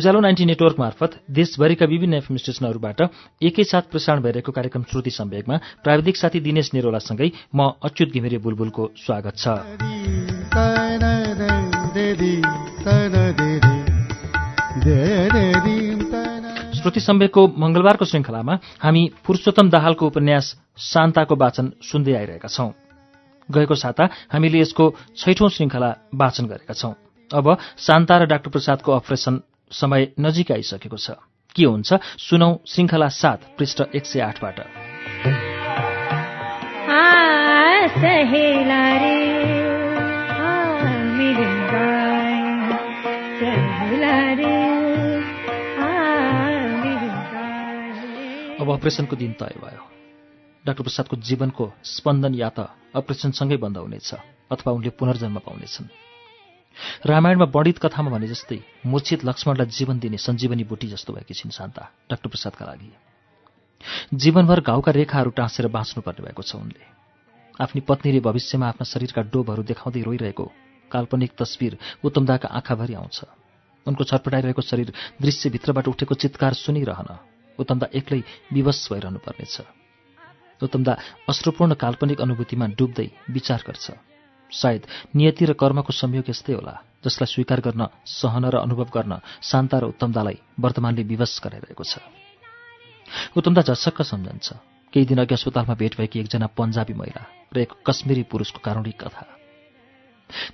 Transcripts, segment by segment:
उज्यालो ninety network मार्फत देशभरिका विभिन्न एफएम स्टेशनहरूबाट एकैसाथ प्रसारण भइरहेको कार्यक्रम श्रुति सम्वेकमा प्राविधिक साथी दिनेश निरोलासँगै म अच्युत घिमिरे बुलबुलको स्वागत छ। श्रुति सम्वेकको मंगलबारको श्रृङ्खलामा हामी पुरुषोत्तम दाहालको उपन्यास शान्ताको वाचन सुन्दै आइरहेका छौं। गएको साता हामीले यसको छैठौं श्रृङ्खला वाचन गरेका छौं। अब शान्ता र डाक्टर प्रसादको अपरेसन समय नजिक आइसकेको छ। के हुन्छ? सुनौ श्रृङ्खला सात पृष्ठ एक सय आठबाट अब अपरेसनको दिन तय भयो। डाक्टर प्रसादको जीवनको स्पन्दन या त अपरेसनसँगै बन्द हुनेछ अथवा उनले पुनर्जन्म पाउनेछन्। रामायणमा वर्णित कथामा भने जस्तै मूर्छित लक्ष्मणलाई जीवन दिने सञ्जीवनी बुटी जस्तो भएकी छिन् शान्ता डाक्टर प्रसादका लागि। जीवनभर घाउका रेखाहरू टाँसेर बाँच्नुपर्ने भएको छ उनले। आफ्नी पत्नीले भविष्यमा आफ्ना शरीरका डोबहरू देखाउँदै रोइरहेको काल्पनिक तस्विर उत्तमदाका आँखाभरि आउँछ। उनको छटपटाइरहेको शरीर दृश्यभित्रबाट उठेको चित्कार सुनिरहन उत्तमदा एक्लै विवश भइरहनु पर्नेछ उत्तमदा अश्रुपूर्ण काल्पनिक अनुभूतिमा डुब्दै विचार गर्छ। सायद नियति र कर्मको संयोग यस्तै होला। जसलाई स्वीकार गर्न सहन र अनुभव गर्न शान्ता र उत्तमदालाई वर्तमानले विवश गराइरहेको छ। उत्तमदा झसक्क सम्झन्छ। केही दिन अघि अस्पतालमा भेट भएकी एकजना पन्जाबी महिला र एक कश्मीरी पुरुषको कारुणिक कथा।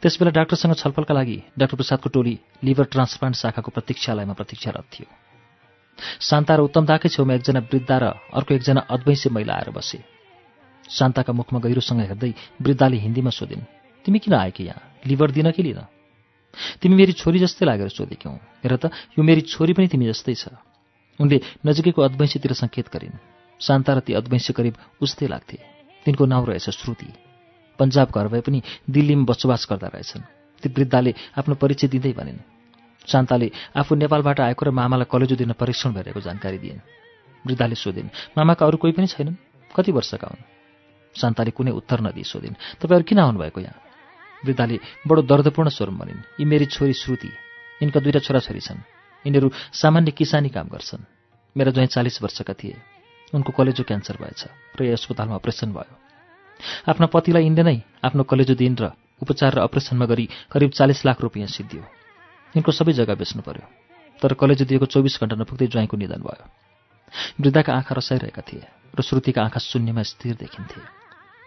त्यसबेला डाक्टरसँग छलफलका लागि डाक्टर प्रसादको टोली लिभर ट्रान्सप्लान्ट शाखाको प्रतीक्षालयमा प्रतीक्षारत थियो। शान्ता र उत्तमदाकै छेउमा एकजना वृद्धा र अर्को एकजना अद्वैंसी महिला आएर बसे। शान्ताका मुखमा गहिरोसँग हेर्दै वृद्धाले हिन्दीमा सोधिन् तिमी किन आएकी यहाँ? लिभर दिन कि लिन? तिमी मेरी छोरी जस्तै लागेर सोधेकी हौ। हेर त यो मेरी छोरी पनि तिमी जस्तै छ। उनले नजिकैको अद्वैंसीतिर सङ्केत गरिन्। शान्ता र ती अद्वैंसी करिब उस्तै लाग्थे। तिनको नाउँ रहेछ श्रुति। पन्जाब घर भए पनि दिल्लीमा बसोबास गर्दा रहेछन्। ती वृद्धाले आफ्नो परिचय दिँदै भनिन् शान्ताले आफू नेपालबाट आएको र मामालाई कलेजो दिन परीक्षण भइरहेको जानकारी दिइन्। वृद्धाले सोधिन् मामाका अरू कोही पनि छैनन्? कति वर्षका हुन्? शान्ताले कुनै उत्तर नदिई सोधिन् तपाईँहरू किन आउनुभएको यहाँ? वृद्धाले बडो दर्दपूर्ण स्वरूप भनिन् यी मेरी छोरी श्रुति यिनका दुईटा छोराछोरी छन्। यिनीहरू सामान्य किसानी काम गर्छन्। मेरा ज्वाइँ चालिस वर्षका थिए। उनको कलेजो क्यान्सर भएछ र यो अस्पतालमा अपरेसन भयो। आफ्ना पतिलाई यिनले नै आफ्नो कलेजो दिन र उपचार र अपरेसनमा गरी करिब चालिस लाख रुपियाँ सिद्धियो। यिनको सबै जग्गा बेच्नु पर्यो। तर कलेजो दिएको चौबिस घण्टा नपुग्दै ज्वाइँको निधन भयो। वृद्धाका आँखा रसाइरहेका थिए र श्रुतिका आँखा शून्यमा स्थिर देखिन्थे।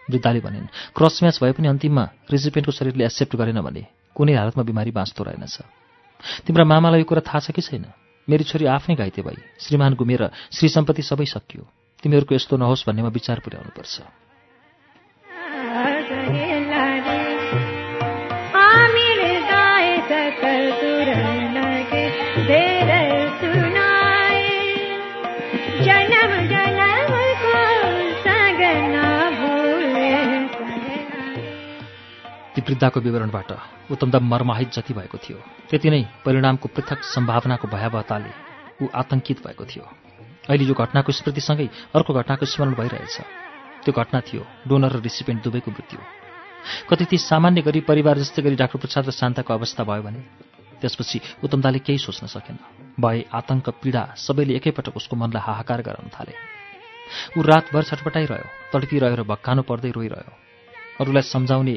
वृद्धाले भनिन् क्रस म्याच भए पनि अन्तिममा रेजिपेन्टको शरीरले एक्सेप्ट गरेन भने कुनै हालतमा बिमारी बाँच्दो रहेनछ। तिम्रा मामालाई यो कुरा थाहा छ कि छैन? मेरी छोरी आफ्नै घाइते भई श्रीमान गुमेर श्री सम्पत्ति सबै सकियो। तिमीहरूको यस्तो नहोस् भन्नेमा विचार पुर्याउनुपर्छ। ती वृद्धाको विवरणबाट उत्तमदा मर्माहित जति भएको थियो त्यति नै परिणामको पृथक सम्भावनाको भयावहताले ऊ आतंकित भएको थियो। अहिले यो घटनाको स्मृतिसँगै अर्को घटनाको स्मरण भइरहेछ। त्यो घटना थियो डोनर र रिसिपेन्ट दुवैको मृत्यु। कति ती सामान्य गरी परिवार जस्तै गरी डाक्टर प्रसाद र शान्ताको अवस्था भयो भने त्यसपछि उत्तमदाले केही सोच्न सकेन। भए आतंक पीडा सबैले एकैपटक उसको मनलाई हाहाकार गराउन थाले। ऊ रातभर छटपटाइरह्यो तडपिरह्यो र भक्कानु पर्दै रोइरह्यो। अरूलाई सम्झाउने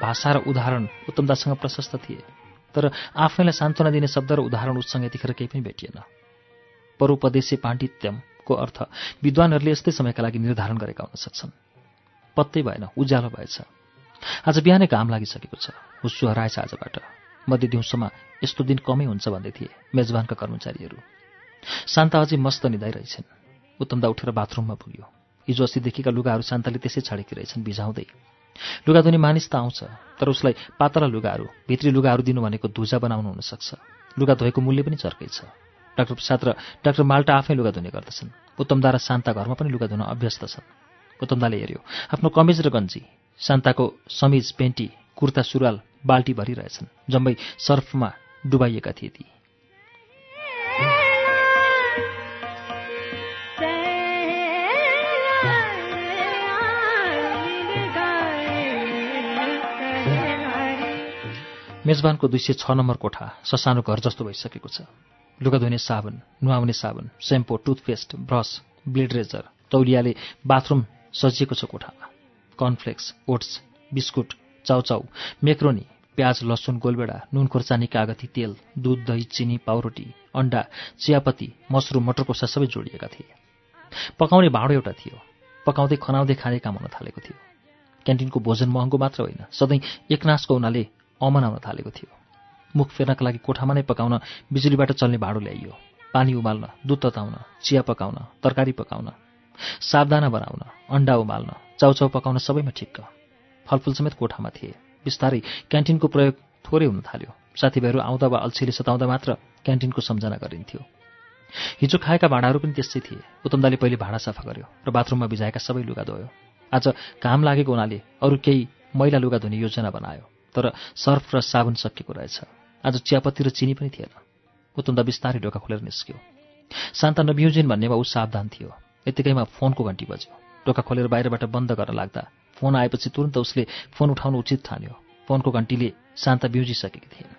भाषा र उदाहरण उत्तमदासँग प्रशस्त थिए। तर आफैलाई सान्त्वना दिने शब्द र उदाहरण उसँग यतिखेर केही पनि भेटिएन। परोपदेशी पाण्डित्यमको अर्थ विद्वानहरूले यस्तै समयका लागि निर्धारण गरेका हुन सक्छन्। पत्तै भएन उज्यालो भएछ। आज बिहानै घाम लागिसकेको छ। हुस्सु हराएछ आजबाट। मध्य दिउँसोमा यस्तो दिन कमै हुन्छ भन्दै थिए मेजबानका कर्मचारीहरू। शान्ता अझै मस्त निधाइरहेछन्। उत्तमदा उठेर बाथरुममा पुग्यो। हिजो अस्तिदेखिका लुगाहरू शान्ताले त्यसै छाडेकी रहेछन् भिजाउँदै। लुगा धुने मानिस त आउँछ तर उसलाई पातला लुगाहरू भित्री लुगाहरू दिनु भनेको धुजा बनाउनु हुनसक्छ। लुगा धोएको मूल्य पनि चर्कै छ। डाक्टर प्रसाद र डाक्टर माल्टा आफै लुगा धुने गर्दछन्। उत्तमदा र शान्ता घरमा पनि लुगा धुन अभ्यस्त छन्। उत्तमदाले हेऱ्यो आफ्नो कमेज र गन्जी शान्ताको समिज पेन्टी कुर्ता सुरुवाल बाल्टी भरिरहेछन्। जम्मै सर्फमा डुबाइएका थिए ती। मेजबानको दुई सय छ नम्बर कोठा ससानो घर जस्तो भइसकेको छ। लुगा धुने साबुन नुहाउने साबुन shampoo toothpaste brush blade razor तौलियाले bathroom सजिएको छ कोठामा कर्नफ्लेक्स ओट्स बिस्कुट चाउचाउ मेक्रोनी प्याज लसुन गोलबेडा नुन खोर्सानी कागती तेल दुध दही चिनी पाउरोटी अन्डा चियापत्ती मसरुम मटरकोसा सबै जोडिएका थिए। पकाउने भाँडो एउटा थियो। पकाउँदै खनाउँदै खाने काम हुन थालेको थियो। क्यान्टिनको भोजन महँगो मात्र होइन सधैँ एकनासको हुनाले अमन आउन थालेको थियो। मुख फेर्नका लागि कोठामा नै पकाउन बिजुलीबाट चल्ने भाँडो ल्याइयो। पानी उमाल्न दुध तताउन चिया पकाउन तरकारी पकाउन सावधाना बनाउन अन्डा उमाल्न चाउचाउ पकाउन सबैमा ठिक्क। फलफुल समेत कोठामा थिए। बिस्तारै क्यान्टिनको प्रयोग थोरै हुन थाल्यो। साथीभाइहरू आउँदा वा अल्छीले सताउँदा मात्र क्यान्टिनको सम्झना गरिन्थ्यो। हिजो खाएका भाँडाहरू पनि त्यस्तै थिए। उत्तमदाले पहिले भाँडा सफा गर्यो र बाथरुममा भिजाएका सबै लुगा धोयो। आज घाम लागेको हुनाले अरू केही मैला लुगा धुने योजना बनायो। तर सर्फ र साबुन सकिएको रहेछ। आज चियापत्ती र चिनी पनि थिएन। उत्तमदा बिस्तारै ढोका खोलेर निस्क्यो। शान्ता नबिउजिन भन्नेमा ऊ सावधान थियो। यत्तिकैमा फोनको घन्टी बज्यो। ढोका खोलेर बाहिरबाट बन्द गर्न लाग्दा फोन आएपछि तुरन्त उसले फोन उठाउनु उचित ठान्यो। फोनको घन्टीले शान्ता बिउजिसकेकी थिइन्।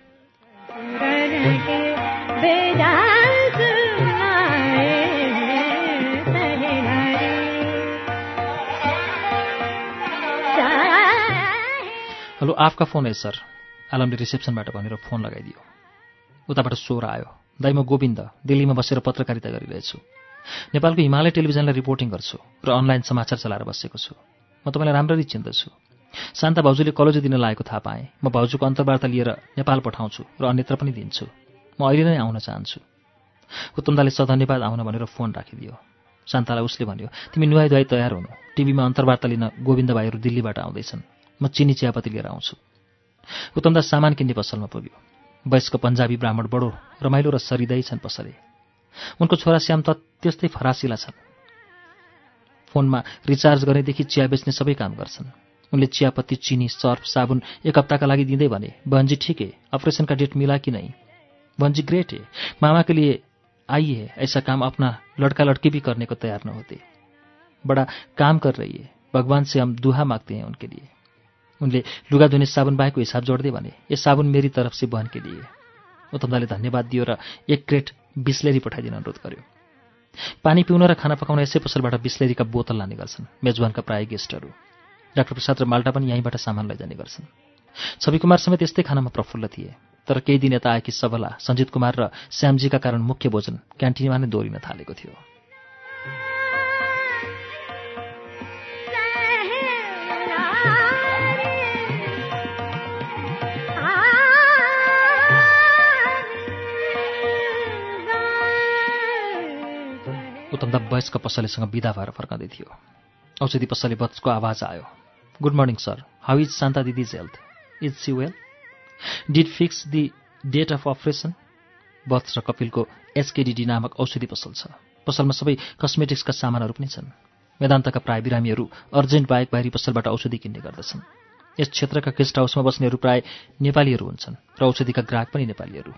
हेलो आपका फोन है सर। आलमले रिसेप्सनबाट भनेर फोन लगाइदियो। उताबाट स्वर आयो। दाइ म गोविन्द दिल्लीमा बसेर पत्रकारिता गरिरहेछु। नेपालको हिमालय टेलिभिजनलाई रिपोर्टिङ गर्छु र अनलाइन समाचार चलाएर बसेको छु। म तपाईँलाई राम्ररी चिन्दछु। शान्ता भाउजूले कलेजो दिन लागेको थाहा पाएँ। म भाउजूको अन्तर्वार्ता लिएर नेपाल पठाउँछु र अन्यत्र पनि दिन्छु। म अहिले नै आउन चाहन्छु। उत्तमदाले सधन्यवाद आउन भनेर फोन राखिदियो। शान्तालाई उसले भन्यो तिमी नुहाई धुवाई तयार हुनु। टिभीमा अन्तर्वार्ता लिन गोविन्द भाइहरू दिल्लीबाट आउँदैछन्। म चिनी चियापत्ती लिएर आउँछु। उत्तमदा सामान किन्ने पसलमा पुग्यो। वयस्क पन्जाबी ब्राह्मण बडो रमाइलो र सरिदै छन् पसले। उनको छोरा श्याम त त्यस्तै फरासिला छन्। फोनमा रिचार्ज गर्नेदेखि चिया बेच्ने सबै काम गर्छन्। उनले चियापत्ती चिनी सर्फ साबुन एक हप्ताका लागि दिँदै भने बहनजी ठिक है अपरेसन का डेट मिला कि नै? बहनजी ग्रेट है मामा के लिए है ऐसा काम अपना लड़का लड़की भी करने को तैयार न बड़ा काम कर रही है भगवान से हम दुहा मागते हैं उनके लिए। उनले लुगा धुने साबुन बाहेकको हिसाब जोड्दै भने यो साबुन मेरी तरफ से बहन के लिए उत्तमदाले धन्यवाद दियो र एक क्रेट बिस्लेरी पठाइदिन अनुरोध गर्यो। पानी पिउन र खाना पकाउन यसै पसलबाट बिस्लेरीका बोतल लाने गर्छन् मेजबानका प्राय गेस्टहरू। डाक्टर प्रसाद र माल्टा पनि यहीँबाट सामान लैजाने गर्छन्। छवि कुमार समेत यस्तै खानामा प्रफुल्ल थिए। तर केही दिन यता आएकी सबला सञ्जित कुमार र श्यामजीका कारण मुख्य भोजन क्यान्टिनमा नै दोहोरिन थालेको थियो। उत्तमदा वयस्क पसलेसँग विदा भएर फर्काउँदै थियो। औषधि पसले बत्सको आवाज आयो। Good morning sir how is Shanta दिदीज health is she well did fix the date of operation बत्स र कपिलको एसकेडिडी नामक औषधि पसल छ। पसलमा सबै कस्मेटिक्सका सामानहरू पनि छन्। वेदान्तका प्राय बिरामीहरू अर्जेन्ट बाहेक बाहिरी पसलबाट औषधि किन्ने गर्दछन्। यस क्षेत्रका गेस्ट हाउसमा बस्नेहरू प्राय नेपालीहरू हुन्छन् र औषधिका ग्राहक पनि नेपालीहरू।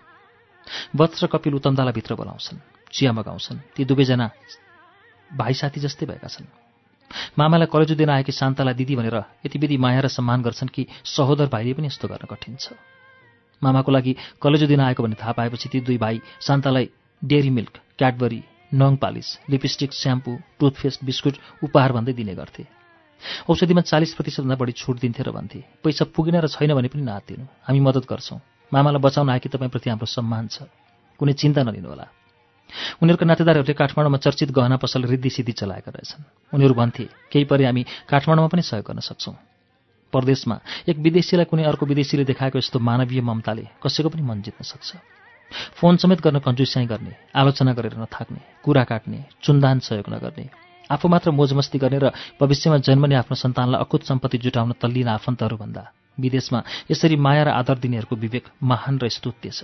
वत्स र कपिल उत्तमदालाई भित्र बोलाउँछन्। चिया मगाउँछन् ती दुवैजना भाइ साथी जस्तै भएका छन्। मामालाई कलेजो दिन आएकी शान्तालाई दिदी भनेर यति विधि माया र सम्मान गर्छन् कि सहोदर भाइले पनि यस्तो गर्न कठिन छ। मामाको लागि कलेजो दिन आएको भन्ने थाहा पाएपछि ती दुई भाइ शान्तालाई डेरी मिल्क क्याडबरी नङ polish lipstick shampoo toothpaste biscuit उपहार भन्दै दिने गर्थे। औषधिमा चालिस प्रतिशतभन्दा बढी छुट दिन्थे र भन्थे पैसा पुगेन र छैन भने पनि नातिनु हामी मद्दत गर्छौँ। मामालाई बचाउन आएकी तपाईँप्रति हाम्रो सम्मान छ। कुनै चिन्ता नलिनुहोला। उनीहरूका नातेदारहरूले काठमाडौँमा चर्चित गहना पसल रिद्धि सिद्धि चलाएका रहेछन्। उनीहरू भन्थे केही परे हामी काठमाडौँमा पनि सहयोग गर्न सक्छौँ। परदेशमा एक विदेशीलाई कुनै अर्को विदेशीले देखाएको यस्तो मानवीय ममताले कसैको पनि मन जित्न सक्छ। फोन समेत गर्न कन्जुस्याइ गर्ने आलोचना गरेर नथाक्ने कुरा काट्ने चुन्दान सहयोग नगर्ने आफू मात्र मोजमस्ती गर्ने र भविष्यमा जन्मने आफ्नो सन्तानलाई अकुत सम्पत्ति जुटाउन तल्लिन आफन्तहरूभन्दा। विदेशमा यसरी माया र आदर दिनेहरूको विवेक महान र स्तुत्य छ।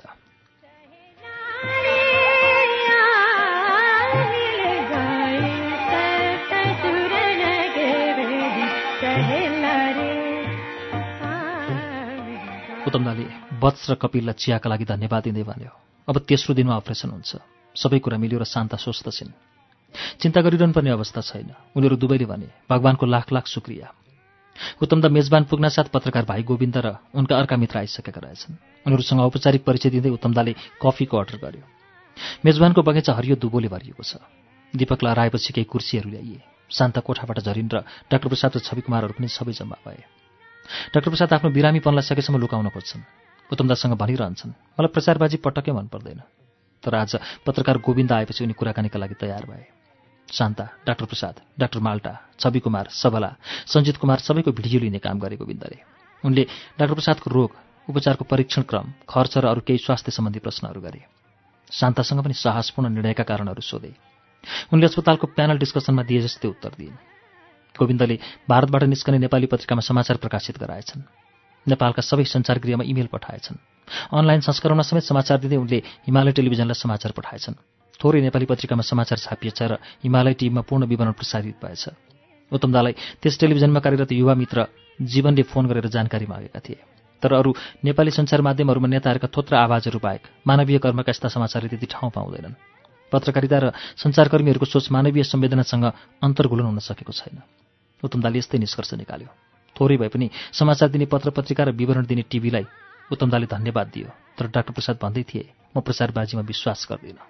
उत्तमदाले वत्स र कपिललाई चियाका लागि धन्यवाद दिँदै भन्यो। अब तेस्रो दिनमा अपरेसन हुन्छ। सबै कुरा मिल्यो र शान्ता स्वस्थ छिन्। चिन्ता गरिरहनु पर्ने अवस्था छैन। उनीहरू दुवैले भने भगवान्को लाख लाख शुक्रिया। उत्तमदा मेजबान पुग्न साथ पत्रकार भाइ गोविन्द र उनका अर्का मित्र आइसकेका रहेछन्। उनीहरूसँग औपचारिक परिचय दिँदै उत्तमदाले कफीको अर्डर गर्यो। मेजबानको बगैँचा हरियो दुबोले भरिएको छ। दीपक लहराएपछि केही कुर्सीहरू ल्याइए। शान्त कोठाबाट झरिन् र डाक्टर प्रसाद र छवि कुमारहरू पनि सबै जम्मा भए। डाक्टर प्रसाद आफ्नो बिरामीपनलाई सकेसम्म लुकाउन खोज्छन्। उत्तमदासँग भनिरहन्छन्। मलाई प्रचारबाजी पटक्कै मन पर्दैन। तर आज पत्रकार गोविन्द आएपछि उनी कुराकानीका लागि तयार भए। शान्ता डाक्टर प्रसाद डाक्टर माल्टा छवि कुमार सबला सञ्जित कुमार सबैको भिडियो लिने काम गरे गोविन्दले। उनले डाक्टर प्रसादको रोग उपचारको परीक्षण क्रम खर्च र अरू केही स्वास्थ्य सम्बन्धी प्रश्नहरू गरे। शान्तासँग पनि साहसपूर्ण निर्णयका कारणहरू सोधे। उनले अस्पतालको प्यानल डिस्कसनमा दिए जस्तै उत्तर दिइन्। गोविन्दले भारतबाट निस्कने नेपाली पत्रिकामा समाचार प्रकाशित गराएछन्। नेपालका सबै सञ्चारगृहमा इमेल पठाएछन्। अनलाइन संस्करणमा समेत समाचार दिँदै उनले हिमालय टेलिभिजनलाई समाचार पठाएछन्। थोरै नेपाली पत्रिकामा समाचार छापिएछ र हिमालय टिभीमा पूर्ण विवरण प्रसारित भएछ। उत्तमदालाई त्यस टेलिभिजनमा कार्यरत युवा मित्र जीवनले फोन गरेर जानकारी मागेका थिए। तर अरू नेपाली सञ्चार माध्यमहरूमा नेताहरूका थोत्र आवाजहरू बाहेक मानवीय कर्मका यस्ता समाचारले त्यति ठाउँ पाउँदैनन्। पत्रकारिता र सञ्चारकर्मीहरूको सोच मानवीय संवेदनासँग अन्तर्गुलन हुन सकेको छैन। उत्तमदाले यस्तै निष्कर्ष निकाल्यो। थोरै भए पनि समाचार दिने पत्र पत्रिका र विवरण दिने टिभीलाई उत्तमदाले धन्यवाद दियो। तर डाक्टर प्रसाद भन्दै थिए म प्रसारबाजीमा विश्वास गर्दिनँ।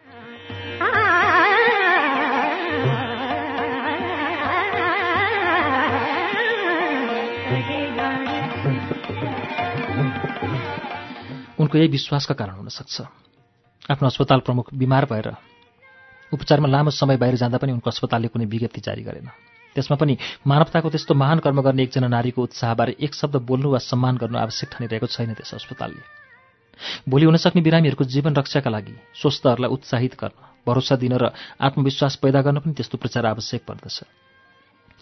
उनको यही विश्वासका कारण हुन सक्छ। आफ्नो अस्पताल प्रमुख बिमार भएर उपचारमा लामो समय बाहिर जाँदा पनि उनको अस्पतालले कुनै विज्ञप्ति जारी गरेन। त्यसमा पनि मानवताको त्यस्तो महान कर्म गर्ने एकजना नारीको उत्साहबारे एक शब्द बोल्नु वा सम्मान गर्नु आवश्यक ठानिरहेको छैन त्यस अस्पतालले। भोलि हुन सक्ने बिरामीहरूको जीवन रक्षाका लागि स्वस्थहरूलाई उत्साहित गर्न भरोसा दिन र आत्मविश्वास पैदा गर्न पनि त्यस्तो प्रचार आवश्यक पर्दछ।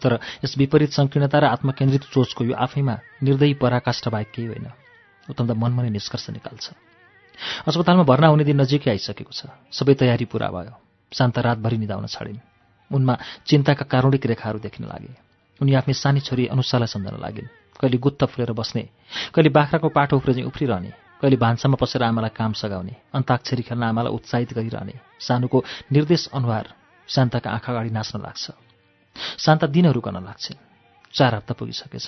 तर यस विपरीत सङ्कीर्णता र आत्मकेन्द्रित सोचको यो आफैमा निर्दयी पराकाष्ठ बाहेक केही होइन। त मनमा नै निष्कर्ष निकाल्छ। अस्पतालमा भर्ना हुने दिन नजिकै आइसकेको छ। सबै तयारी पुरा भयो। शान्त रातभरि निधाउन छाडिन्। उनमा चिन्ताका कारुणिक रेखाहरू देखिन लागे। उनी आफ्नै सानी छोरी अनुसालाई सम्झन लागिन्। कहिले गुत्त फुलेर बस्ने कहिले बाख्राको पाठो उफ्रे उफ्रिरहने कहिले भान्सामा पसेर आमालाई काम सघाउने अन्ताक्षरी खेल्न आमालाई उत्साहित गरिरहने। सानुको निर्देश अनुहार शान्ताका आँखा अगाडि नाच्न लाग्छ। शान्ता दिनहरू गर्न लाग्छन्। चार हप्ता पुगिसकेछ।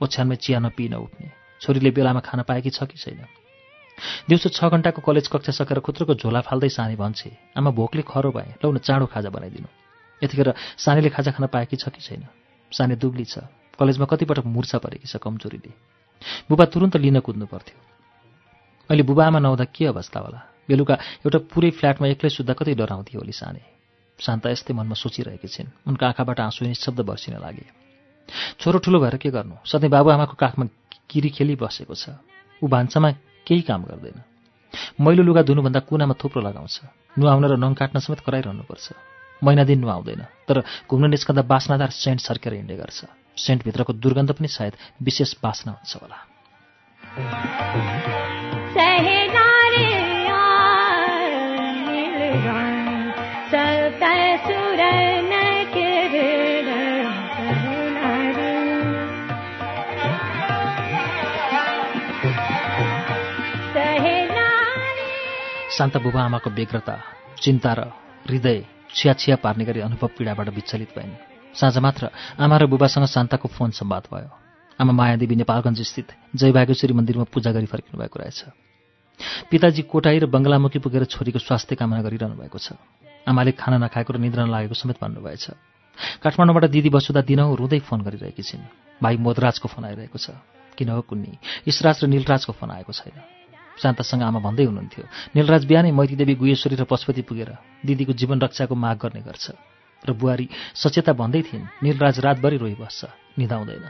ओछ्यानमै चिया नपिन उठ्ने। छोरीले बेलामा खान पाएकी छ कि छैन? दिउँसो छ घन्टाको कलेज कक्षा सकेर खुत्रोको झोला फाल्दै सानी भन्छे आमा भोकले खरो भए लौ न चाँडो खाजा बनाइदिनु। यतिखेर सानीले खाजा खान पाएकी छ कि छैन? सानी दुब्ली छ। कलेजमा कतिपटक मुर्छा परेकी छ कमजोरीले। बुबा तुरन्त लिन कुद्नु पर्थ्यो। अहिले बुबा आमा नहुँदा के अवस्था होला? बेलुका एउटा पुरै फ्ल्याटमा एक्लै सुत्दा कतै डराउँथ्यो होली साने। शान्ता यस्तै मनमा सोचिरहेकी छिन्। उनका आँखाबाट आँसु निशब्द बर्सिन लागे। छोरो ठुलो भएर के गर्नु? सधैँ बाबुआमाको काखमा किरी खेली बसेको छ। ऊ भान्सामा केही काम गर्दैन। मैलो लुगा धुनुभन्दा कुनामा थुप्रो लगाउँछ। नुहाउन र नङ काट्न समेत कराइरहनुपर्छ। महिना दिन नुहाउँदैन तर घुम्न निस्कँदा बास्नादार सेन्ट सर्केर हिँड्ने गर्छ। सेन्टभित्रको दुर्गन्ध पनि सायद विशेष बास्ना हुन्छ होला। शान्त बुबा आमाको बेग्रता चिन्ता र हृदय छिया छिया पार्ने गरी अनुभव पीडाबाट विचलित भइन्। साँझ मात्र आमा र बुबासँग शान्ताको फोन सम्वाद भयो। आमा मायादेवी नेपालगञ्ज स्थित जय भागेश्वरी मन्दिरमा पूजा गरी फर्किनु भएको रहेछ। पिताजी कोटाई र बङ्गलामुखी पुगेर छोरीको स्वास्थ्य कामना गरिरहनु भएको छ। आमाले खाना नखाएको र निद्रा नलागेको समेत भन्नुभएछ। काठमाडौँबाट दिदी बसुदा दिनहुँ रुँदै फोन गरिरहेकी छिन्। भाइ मोदराजको फोन आइरहेको छ। किन हो कुन्नी? इसराज र निलराजको फोन आएको छैन। शान्तासँग आमा भन्दै हुनुहुन्थ्यो निलराज बिहानै मैतीदेवी गुहेश्वरी र पशुपति पुगेर दिदीको जीवन रक्षाको माग गर्ने गर्छ। र बुहारी सचेता भन्दै थिइन् निलराज रातभरि रोइबस्छ निधाउँदैन।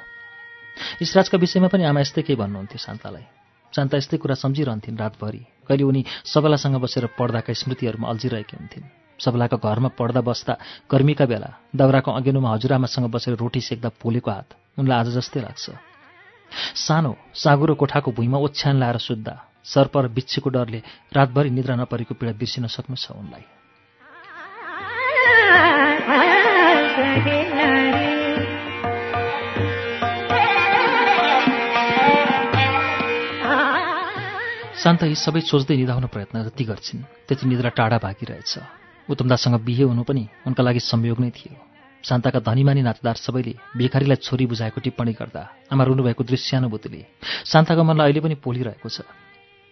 इसराजका विषयमा पनि आमा यस्तै केही भन्नुहुन्थ्यो शान्तालाई। शान्ता यस्तै कुरा सम्झिरहन्थिन् रातभरि। कहिले उनी सबलासँग बसेर पढ्दाका स्मृतिहरूमा अल्झिरहेकी हुन्थिन्। सबलाको घरमा पढ्दा बस्दा गर्मीका बेला दाउराको अगेनुमा हजुरआमासँग बसेर रोटी सेक्दा पोलेको हात उनलाई आज जस्तै लाग्छ। सानो साँगुरो कोठाको भुइँमा ओछ्यान लाएर सुत्दा सर्प र बिच्छीको डरले रातभरि निद्रा नपरेको पीडा बिर्सिन सक्नु छ उनलाई। शान्त यी सबै सोच्दै निधाउन प्रयत्न जति गर्छिन् त्यति निद्रा टाढा भागिरहेछ उत्तमदासँग बिहे हुनु पनि उनका लागि संयोग नै थियो। शान्ताका धनीमानी नातेदार सबैले भिखारीलाई छोरी बुझाएको टिप्पणी गर्दा आमा रुनुभएको दृश्यानुभूतिले शान्ताको मनलाई अहिले पनि पोलिरहेको छ।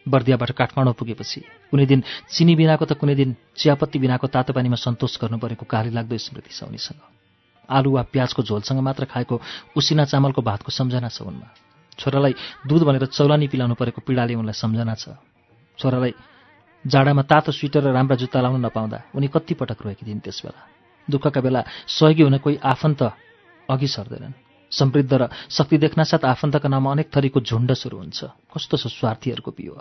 बर्दियाबाट काठमाडौँ पुगेपछि। कुनै दिन चिनी बिनाको त कुनै दिन चियापत्ती बिनाको तातो पानीमा सन्तोष गर्नु परेको लाग्दो स्मृति छ उनीसँग आलु वा प्याजको झोलसँग मात्र खाएको उसिना चामलको भातको सम्झना छ उनमा। छोरालाई दुध भनेर चौलानी पिलाउनु परेको पीडाले उनलाई सम्झना छ। छोरालाई जाडामा तातो स्वेटर र राम्रा जुत्ता लाउन नपाउँदा उनी कति पटक रोएकी थिइन् त्यसबेला। दुःखका बेला सहयोगी हुन कोही आफन्त अघि सर्दैनन्। समृद्ध र शक्ति देख्नासाथ आफन्तका नाममा अनेक थरीको झुन्ड सुरु हुन्छ। कस्तो छ स्वार्थीहरूको पियो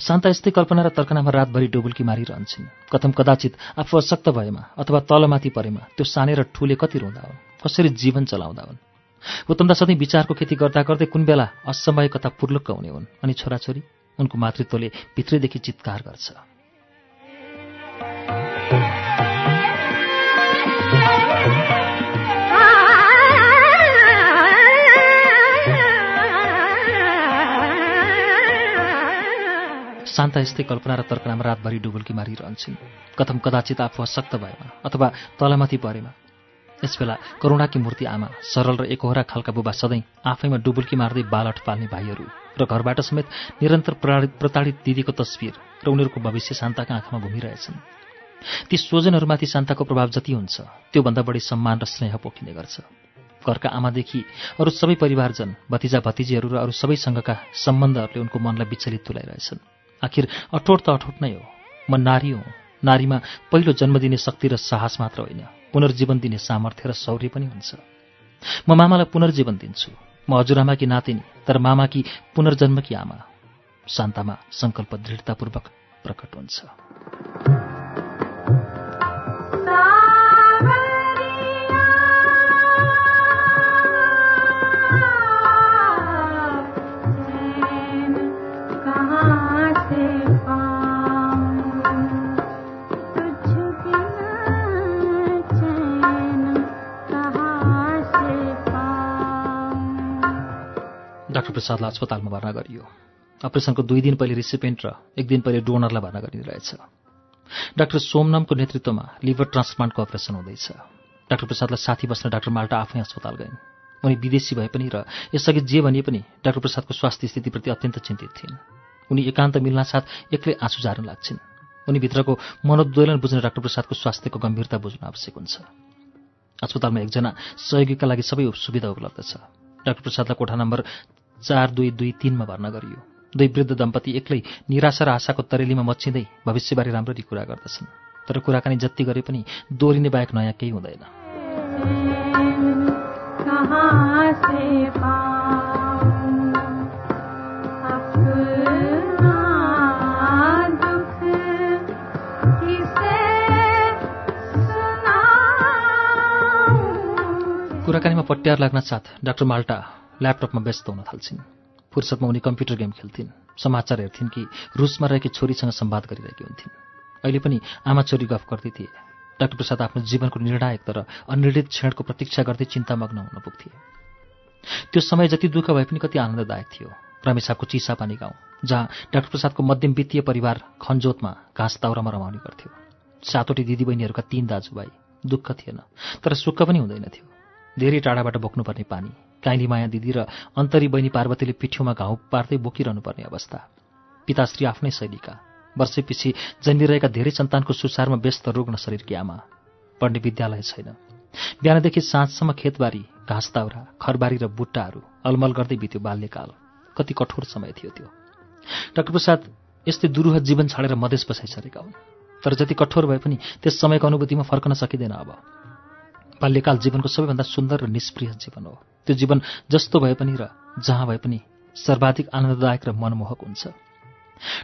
शान्ता यस्तै कल्पना र तर्कनामा रातभरि डुबुल्की मारिरहन्छन्। कथम कदाचित आफू अशक्त भएमा अथवा तलमाथि परेमा त्यो साने र ठुले कति रुँदा हुन्? कसरी जीवन चलाउँदा हुन्? उत्तमदा सधैँ विचारको खेती गर्दा गर्दै कुन बेला असमय कथा पुर्लुक्क हुने हुन्? अनि छोराछोरी उनको मातृत्वले भित्रैदेखि चित्कार गर्छ। शान्ता यस्तै कल्पना र तर्कनामा रातभरि डुबुल्की मारिरहन्छन्। कथम कदाचित आफू अशक्त भएमा अथवा तलमाथि परेमा। यसबेला करुणाकी मूर्ति आमा सरल र एकहोरा खालका बुबा सधैँ आफैमा डुबुल्की मार्दै बालट पाल्ने भाइहरू र घरबाट समेत निरन्तर प्रताडित दिदीको तस्विर र उनीहरूको भविष्य शान्ताका आँखामा घुमिरहेछन्। ती स्वजनहरूमाथि शान्ताको प्रभाव जति हुन्छ त्योभन्दा बढी सम्मान र स्नेह पोखिने गर्छ। घरका आमादेखि अरू सबै परिवारजन भतिजा भतिजीहरू र अरू सबैसँगका सम्बन्धहरूले उनको मनलाई विचलित तुलाइरहेछन्। आखिर अठोट त अठोट नै हो। म नारी हुँ। नारीमा पहिलो जन्म दिने शक्ति र साहस मात्र होइन। पुनर्जीवन दिने सामर्थ्य र शौर्य पनि हुन्छ। म मामालाई पुनर्जीवन दिन्छु। म हजुरआमाकी नातिनी तर मामाकी पुनर्जन्मकी आमा। शान्तामा सङ्कल्प दृढतापूर्वक प्रकट हुन्छ। प्रसादलाई अस्पतालमा भर्ना गरियो। अपरेसनको दुई दिन पहिले रिसिपेन्ट र एक दिन पहिले डोनरलाई भर्ना गरिरहेछ डाक्टर सोमनामको नेतृत्वमा लिभर ट्रान्सप्लान्टको अपरेसन हुँदैछ। डाक्टर प्रसादलाई साथी बस्न डाक्टर माल्टा आफै अस्पताल गइन्। उनी विदेशी भए पनि र यसअघि जे भनिए पनि डाक्टर प्रसादको स्वास्थ्य स्थितिप्रति अत्यन्त चिन्तित थिइन्। उनी एकान्त मिल्नासाथ एक्लै आँसु झार्न लाग्छिन्। उनी भित्रको मनोद्वेलन बुझ्न डाक्टर प्रसादको स्वास्थ्यको गम्भीरता बुझ्न आवश्यक हुन्छ। अस्पतालमा एकजना सहयोगीका लागि सबै सुविधा उपलब्ध छ। डाक्टर प्रसादलाई कोठा नम्बर चार दुई दुई तिनमा भर्ना गरियो। दुई वृद्ध दम्पति एक्लै निराशा र आशाको तरेलीमा मच्छिँदै भविष्यबारे राम्ररी कुरा गर्दछन्। तर कुराकानी जति गरे पनि दोहोरिने बाहेक नयाँ केही हुँदैन। कुराकानीमा पट्यार लाग्न साथ डाक्टर माल्टा। ल्यापटपमा व्यस्त हुन थाल्छिन्। फुर्सदमा उनी कम्प्युटर गेम खेल्थिन्। समाचार हेर्थिन् कि रुसमा रहेकी छोरीसँग सम्वाद गरिरहेकी हुन्थिन्। अहिले पनि आमा छोरी गफ गर्दै थिए। डाक्टर प्रसाद आफ्नो जीवनको निर्णायक तर अनिर्णित क्षणको प्रतीक्षा गर्दै चिन्तामग्न हुन पुग्थे। त्यो समय जति दुःख भए पनि कति आनन्ददायक थियो। रमेशाको चिसापानी गाउँ जहाँ डाक्टर प्रसादको मध्यम वित्तीय परिवार खनजोतमा घाँस दाउरामा रमाउने गर्थ्यो। सातवटी दिदीबहिनीहरूका तीन दाजुभाइ दुःख थिएन तर सुख पनि हुँदैन थियो। धेरै टाढाबाट बोक्नुपर्ने पानी काइली माया दिदी र अन्तरी बहिनी पार्वतीले पिठ्यौमा घाउ पार्दै बोकिरहनु पर्ने अवस्था पिताश्री आफ्नै शैलीका। वर्षैपछि जन्मिरहेका धेरै सन्तानको सुसारमा व्यस्त रुग्ण शरीरकी आमा। पढ्ने विद्यालय छैन। बिहानदेखि साँझसम्म खेतबारी घाँस दाउरा खरबारी र बुट्टाहरू अलमल गर्दै बित्यो बाल्यकाल। कति कठोर समय थियो त्यो। डाक्टर प्रसाद यस्तै दुरूह जीवन छाडेर मधेस बसाइसकेका हुन्। तर जति कठोर भए पनि त्यस समयको अनुभूतिमा फर्कन सकिँदैन अब। बाल्यकाल जीवनको सबैभन्दा सुन्दर र निष्प्रिय जीवन हो। त्यो जीवन जस्तो भए पनि र जहाँ भए पनि सर्वाधिक आनन्ददायक र मनमोहक हुन्छ।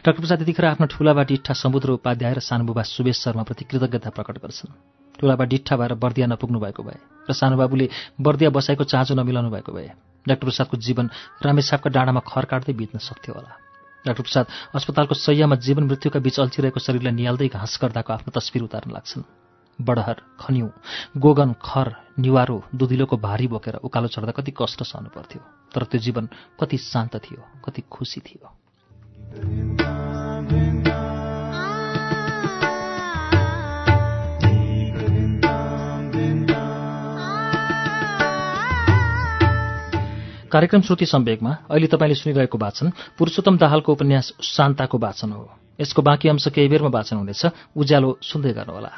डाक्टर प्रसाद यतिखेर आफ्नो ठुलाबा डिठा समुद्र उपाध्याय र सानुबुबा सुवेश शर्माप्रति कृतज्ञता प्रकट गर्छन्। ठुलाबा डिठा भएर बर्दिया नपुग्नु भएको भए र सानुबाबुले बर्दिया बसाएको चाँचो नमिलाउनु भएको भए डाक्टर प्रसादको जीवन रामेसापका डाँडामा खर काट्दै बित्न सक्थ्यो होला। डाक्टर प्रसाद अस्पतालको सयमा जीवन मृत्युका बीच अल्छिरहेको शरीरलाई निहाल्दै घाँस गर्दाको आफ्नो तस्विर उतार्न लाग्छन्। बडहर खन्यु गोगन खर निवारो दुधिलोको भारी बोकेर उकालो चढ्दा कति कष्ट सहनु पर्थ्यो तर त्यो जीवन कति शान्त थियो कति खुसी थियो। कार्यक्रम श्रुति सम्वेकमा अहिले तपाईँले सुनिरहेको वाचन पुरुषोत्तम दाहालको उपन्यास शान्ताको वाचन हो। यसको बाँकी अंश केही बेरमा वाचन हुनेछ उज्यालो सुन्दै गर्नुहोला।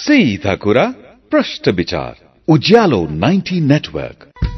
सीधा कुरा प्रश्न विचार। उज्यालो 90 नेटवर्क।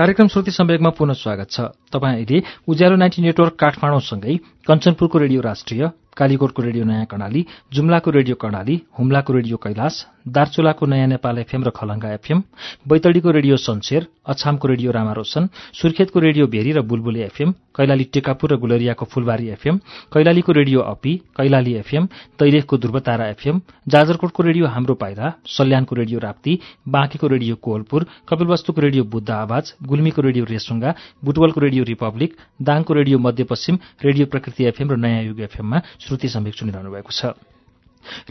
कार्यक्रम श्रुति सम्वेकमा पुनः स्वागत छ। तपाईँ अहिले उज्यालो नाइन्टी नेटवर्क काठमाडौँसँगै कञ्चनपुरको रेडियो राष्ट्रिय कालीकोटको रेडियो नयाँ कर्णाली जुम्लाको रेडियो कर्णाली हुम्लाको रेडियो कैलाश दार्चुलाको नयाँ नेपाल एफएम र खलङ्गा एफएम बैतडीको रेडियो सन्सेर अछामको रेडियो रामारोशन सुर्खेतको रेडियो भेरी र बुलबुले एफएम कैलाली टेकापुर र गुलरियाको फुलबारी एफएम कैलालीको रेडियो अपी कैलाली एफएम दैलेखको ध्रुवतारा एफएम जाजरकोटको रेडियो हाम्रो पाइला सल्यानको रेडियो राप्ती बाँकीको रेडियो कोहलपुर कपिलवस्तुको रेडियो बुद्ध आवाज गुल्मीको रेडियो रेसुङ्गा बुटवलको रेडियो रिपब्लिक दाङको radio Madhyapaschim radio Prakriti FM र नयाँ युग एफएममा श्रुति समीक सुनिरहनु भएको छ।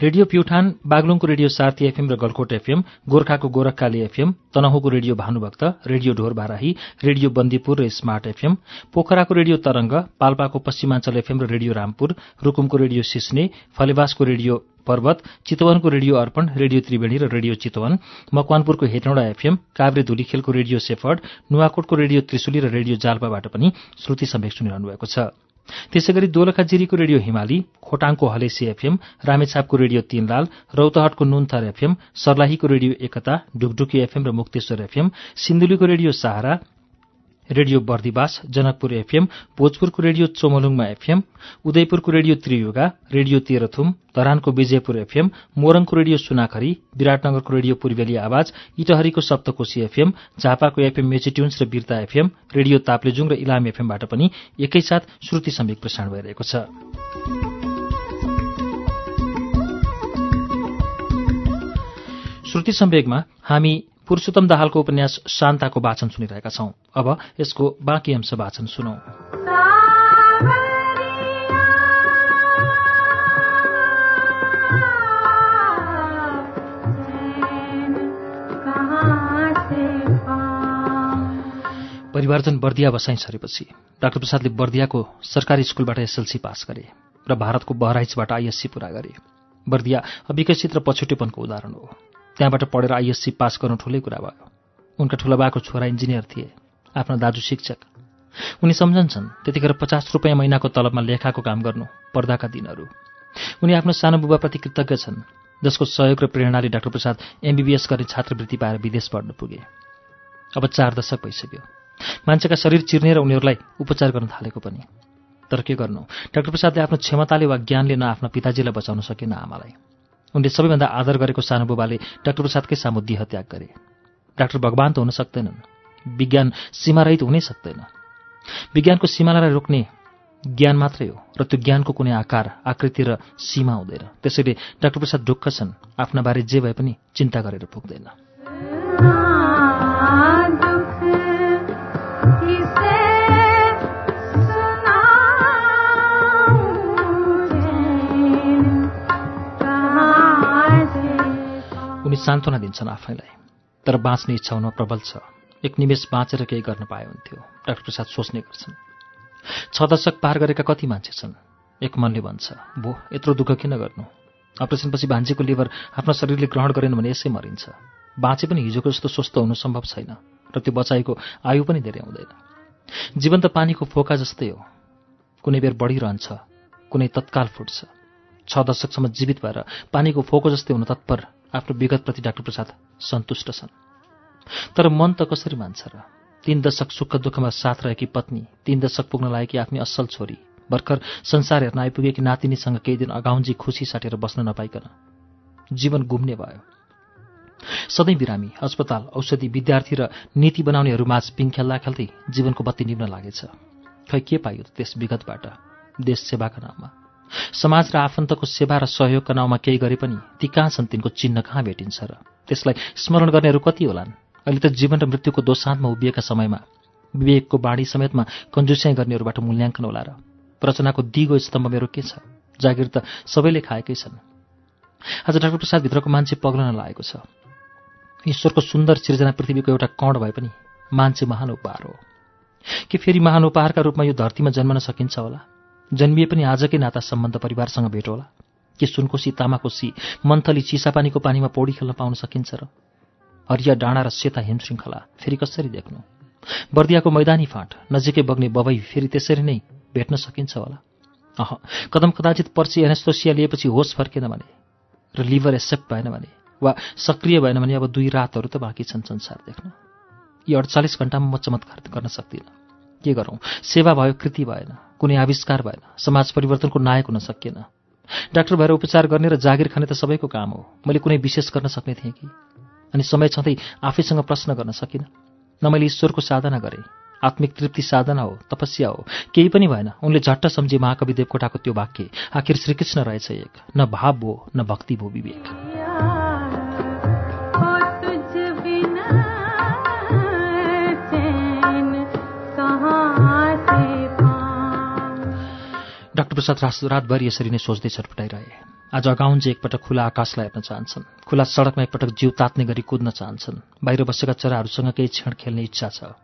रेडियो प्युठान बागलुङको रेडियो सार्थी एफएम र गलकोट एफएम गोर्खाको Gorakhkali FM तनहुको radio Bhanubhakta radio Dhor Barahi radio Bandipur र स्मार्ट एफएम पोखराको रेडियो तरंग पाल्पाको पश्चिमाञ्चल एफएम र रेडियो रामपुर रुकुमको रेडियो सिस्ने फलेवासको रेडियो पर्वत चितवनको रेडियो अर्पण रेडियो त्रिवेणी र रेडियो चितवन मकवानपुरको हेटौँडा एफएम काभ्रे धुलीखेलको रेडियो सेफर्ड नुवाकोटको रेडियो त्रिशुली र रेडियो जाल्पाबाट पनि श्रुति समेक सुनिरहनु भएको छ। त्यसै गरी दोलखाजिरीको रेडियो हिमाली खोटाङको हलेसी एफएम रामेछापको रेडियो तीनलाल रौतहटको नुनथर एफएम सर्लाहीको रेडियो एकता ढुकढुकी एफएम र Mukteshwar FM सिन्धुलीको radio Sahara radio Bardibas Janakpur FM भोजपुरको radio चोमलुङमा एफएम उदयपुरको रेडियो त्रियुगा रेडियो तेह्रथुम धरानको विजयपुर एफएम मोरङको रेडियो सुनाखरी विराटनगरको रेडियो पूर्वेली आवाज इटहरीको सप्तकोशी एफएम झापाको एफएम मेचिट्युन्स र बिर्ता एफएम रेडियो ताप्लेजुङ र इलाम एफएमबाट पनि एकैसाथ श्रुति समीक प्रसारण भइरहेको छ। श्रुति सम्वेगमा हामी पुरुषोत्तम दाहालको उपन्यास शान्ताको वाचन सुनिरहेका छौं। अब यसको बाँकी अंश वाचन सुनौ। परिवारजन बर्दिया बसाइ सरेपछि डाक्टर प्रसादले बर्दियाको सरकारी स्कुलबाट एसएलसी पास गरे र भारतको बहराइचबाट आइएससी पूरा गरे। बर्दिया अविकसित र पछौटेपनको उदाहरण हो। त्यहाँबाट पढेर आइएससी पास गर्नु ठुलै कुरा भयो। उनका ठुलाबाको छोरा इन्जिनियर थिए आफ्ना दाजु शिक्षक। उनी सम्झन्छन् त्यतिखेर पचास रुपियाँ महिनाको तलबमा लेखाको काम गर्नु पर्दाका दिनहरू। उनी आफ्नो सानो बुबाप्रति कृतज्ञ छन् जसको सहयोग र प्रेरणाले डाक्टर प्रसाद एमबिबिएस गर्ने छात्रवृत्ति पाएर विदेश पढ्न पुगे। अब चार दशक भइसक्यो। मान्छेका शरीर चिर्ने र उनीहरूलाई उपचार गर्न थालेको पनि। तर के गर्नु? डाक्टर प्रसादले आफ्नो क्षमताले वा ज्ञानले न आफ्ना पिताजीलाई बचाउन सकेन आमालाई। उनले सबैभन्दा आदर गरेको सानो बुबाले डाक्टर प्रसादकै सामु दिह त्याग गरे। डाक्टर भगवान त हुन सक्दैनन्। विज्ञान सीमारहित हुनै सक्दैन। विज्ञानको सीमालाई रोक्ने ज्ञान मात्रै हो र त्यो ज्ञानको कुनै आकार आकृति र सीमा हुँदैन। त्यसैले डाक्टर प्रसाद ढुक्क छन्। आफ्ना बारे जे भए पनि चिन्ता गरेर पुग्दैन। सान्त्वना दिन्छन् आफैलाई। तर बाँच्ने इच्छा हुन प्रबल छ। एक निमेष बाँचेर केही गर्न पाए हुन्थ्यो। डाक्टर प्रसाद सोच्ने गर्छन्। छ दशक पार गरेका कति मान्छे छन्? एक मनले भन्छ भो यत्रो दुःख किन गर्नु? अपरेसनपछि भान्जीको लिभर आफ्नो शरीरले ग्रहण गरेन भने यसै मरिन्छ। बाँचे पनि हिजोको जस्तो स्वस्थ हुनु सम्भव छैन र त्यो बचाइको आयु पनि धेरै हुँदैन। जीवन त पानीको फोका जस्तै हो। कुनै बेर बढिरहन्छ कुनै तत्काल फुट्छ। छ दशकसम्म जीवित भएर पानीको फोको जस्तै हुन तत्पर आफ्नो विगतप्रति डाक्टर प्रसाद सन्तुष्ट छन्। तर मन त कसरी मान्छ र? तीन दशक सुख दुःखमा साथ रहेकी पत्नी तीन दशक पुग्न लागेकी आफ्नी असल छोरी भर्खर संसार हेर्न आइपुगेकी नातिनीसँग केही दिन अगाउन्जी खुसी साटेर बस्न नपाइकन जीवन गुम्ने भयो। सधैँ बिरामी अस्पताल औषधि विद्यार्थी र नीति बनाउनेहरू माझ पिङ खेल्दा खेल्दै जीवनको बत्ती निभ्न लागेछ। खै के पाइयो त्यस विगतबाट? देश सेवाका नाममा। समाज र आफन्तको सेवा र सहयोगका नाउँमा केही गरे पनि ती कहाँ छन् तिनको चिन्ह कहाँ भेटिन्छ र त्यसलाई स्मरण गर्नेहरू कति होलान्? अहिले त जीवन र मृत्युको दोसान्तमा उभिएका समयमा विवेकको बाणी समेतमा कन्जुस्याइ गर्नेहरूबाट मूल्याङ्कन होला र रचनाको दिगो स्तम्भ मेरो के छ? जागिर त सबैले खाएकै छन्। आज डाक्टर प्रसादभित्रको मान्छे पग्लन लागेको छ। ईश्वरको सुन्दर सिर्जना पृथ्वीको एउटा कण भए पनि मान्छे महान उपहार हो। कि फेरि महान उपहारका रूपमा यो धरतीमा जन्मन सकिन्छ होला? जन्मिए पनि आजकै नाता सम्बन्ध परिवारसँग भेट होला। कि सुनकोसी तामाकोसी मन्थली चिसापानीको पानीमा पौडी खेल्न पाउन सकिन्छ र? हरिया डाँडा र सेता हिम श्रृङ्खला फेरि कसरी देख्नु? बर्दियाको मैदानी फाँट नजिकै बग्ने बबई फेरि त्यसरी नै भेट्न सकिन्छ होला। अह कदम कदाचित पर्ची एनेस्तोसिया लिएपछि होस फर्केन भने र लिभर एसेप्ट भएन भने वा सक्रिय भएन भने अब दुई रातहरू त बाँकी छन् संसार देख्न। यी अडचालिस घन्टामा म चमत्कार गर्न सक्दिनँ। के गरौँ? सेवा भयो कृति भएन कुनै आविष्कार भएन समाज परिवर्तनको नायक हुन सकिएन। डाक्टर भएर उपचार गर्ने र जागिर खाने त सबैको काम हो। मैले कुनै विशेष गर्न सक्ने थिएँ कि? अनि समय छँदै आफैसँग प्रश्न गर्न सकिनँ। न मैले ईश्वरको साधना गरेँ। आत्मिक तृप्ति साधना हो तपस्या हो। केही पनि भएन। उनले झट्ट सम्झे महाकवि देवकोटाको त्यो वाक्य आखिर श्रीकृष्ण रहेछ एक। न भाव भो न भक्ति भो विवेक। प्रसाद रातभरि यसरी नै सोच्दै छटपटाइरहे। आज अगाउन्जे एकपटक खुला आकाशलाई हेर्न चाहन्छन्। खुला सडकमा एकपटक जिउ तात्ने गरी कुद्न चाहन्छन्। बाहिर बसेका चराहरूसँग केही क्षण खेल्ने इच्छा छ।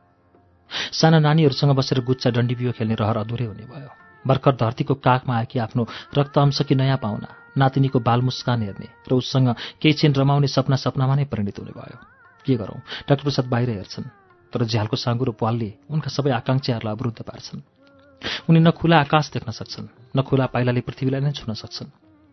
साना नानीहरूसँग बसेर गुच्चा डन्डीबियो खेल्ने रहर अधुरै हुने भयो। भर्खर धरतीको काखमा आएकी आफ्नो रक्त अंश कि नयाँ पाहुना नातिनीको बाल मुस्कान हेर्ने र उसँग केही क्षण रमाउने सपना सपनामा नै परिणत हुने भयो। के गरौँ? डाक्टर प्रसाद बाहिर हेर्छन् तर झ्यालको साँगुरो पालले उनका सबै आकाङ्क्षाहरूलाई अवरुद्ध पार्छन्। उनी न खुला आकाश देख्न सक्छन् न खुला पाइलाले पृथ्वीलाई नै छुन सक्छन्।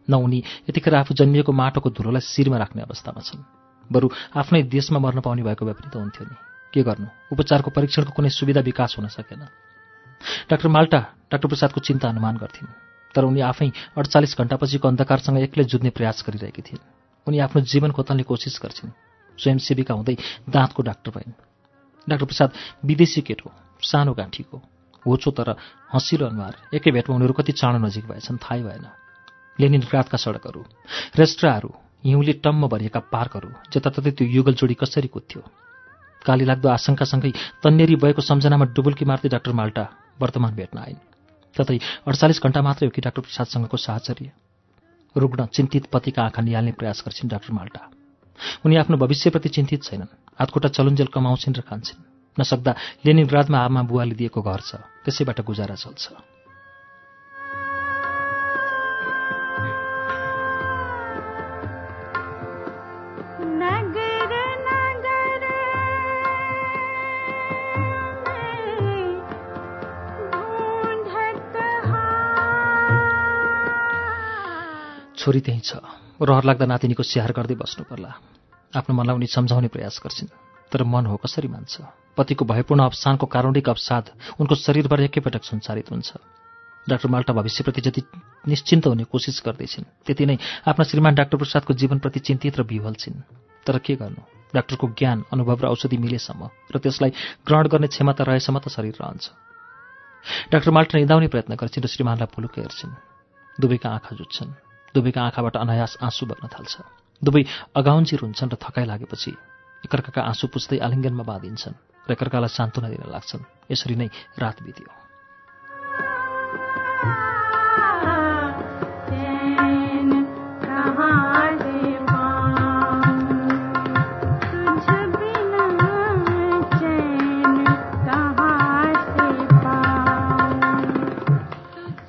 न उनी यतिखेर आफू जन्मिएको माटोको धुलोलाई शिरमा राख्ने अवस्थामा छन्। बरु आफ्नै देशमा मर्न पाउने भएको भए पनि त हुन्थ्यो नि। के गर्नु? उपचारको परीक्षणको कुनै सुविधा विकास हुन सकेन। डाक्टर माल्टा डाक्टर प्रसादको चिन्ता अनुमान गर्थिन्। तर उनी आफै अडचालिस घण्टापछिको अन्धकारसँग एक्लै जुझ्ने प्रयास गरिरहेकी थिइन्। उनी आफ्नो जीवन खोतल्ने कोसिस गर्छिन्। स्वयंसेविका हुँदै दाँतको डाक्टर भइन्। डाक्टर प्रसाद विदेशी केटो सानो गाँठीको होचो तर हँसिलो अनुहार। एकै भेटमा उनीहरू कति चाँडो नजिक भएछन् थाहै भएन। लेनिनग्रादका सडकहरू रेस्ट्राहरू हिउँले टम्म भरिएका पार्कहरू जताततै त्यो युगल जोडी कसरी कुद्थ्यो? काली लाग्दो आशंकासँगै तन्नेरी भएको सम्झनामा डुबुल्की मार्दै डाक्टर माल्टा वर्तमान भेट्न आइन्। ततै अडचालिस घन्टा मात्रै हो कि डाक्टर प्रसादसँगको साहचर्य। रुग्ण चिन्तित पतिका आँखा निहाल्ने प्रयास गर्छिन् डाक्टर माल्टा। उनी आफ्नो भविष्यप्रति चिन्तित छैनन्। हातखुट्टा चलुन्जेल कमाउँछिन् र खान्छन्। नसक्दा लेनिनग्रादमा आमा बुवाले दिएको घर छ त्यसैबाट गुजारा चल्छ। छोरी त्यही छ। रहर लाग्दा नातिनीको स्याहार गर्दै बस्नु पर्ला आफ्नो मनलाई उनी सम्झाउने प्रयास गर्छिन्। तर मन हो कसरी मान्छ? पतिको भयपूर्ण अवसानको कारुणिक अवसाद उनको शरीरबाट एकैपटक सञ्चारित हुन्छ। डाक्टर माल्टा भविष्यप्रति जति निश्चिन्त हुने कोसिस गर्दैछिन् त्यति नै आफ्ना श्रीमान डाक्टर प्रसादको जीवनप्रति चिन्तित र विवल छिन्। तर के गर्नु? डाक्टरको ज्ञान अनुभव र औषधि मिलेसम्म र त्यसलाई ग्रहण गर्ने क्षमता रहेसम्म त शरीर रहन्छ। डाक्टर माल्टा निधाउने प्रयत्न गर्छिन् र श्रीमानलाई पुलुक हेर्छिन्। दुवैका आँखा जुत्छन्। दुवैका आँखाबाट अनायास आँसु बग्न थाल्छ। दुवै अगाउन्जिर हुन्छन् र थकाइ लागेपछि एकअर्काका आँसु पुस्दै आलिङ्गनमा बाँधिन्छन् र एकअर्कालाई सान्त्वना दिन लाग्छन्। यसरी नै रात बित्यो।